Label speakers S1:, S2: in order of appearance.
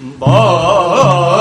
S1: Bye.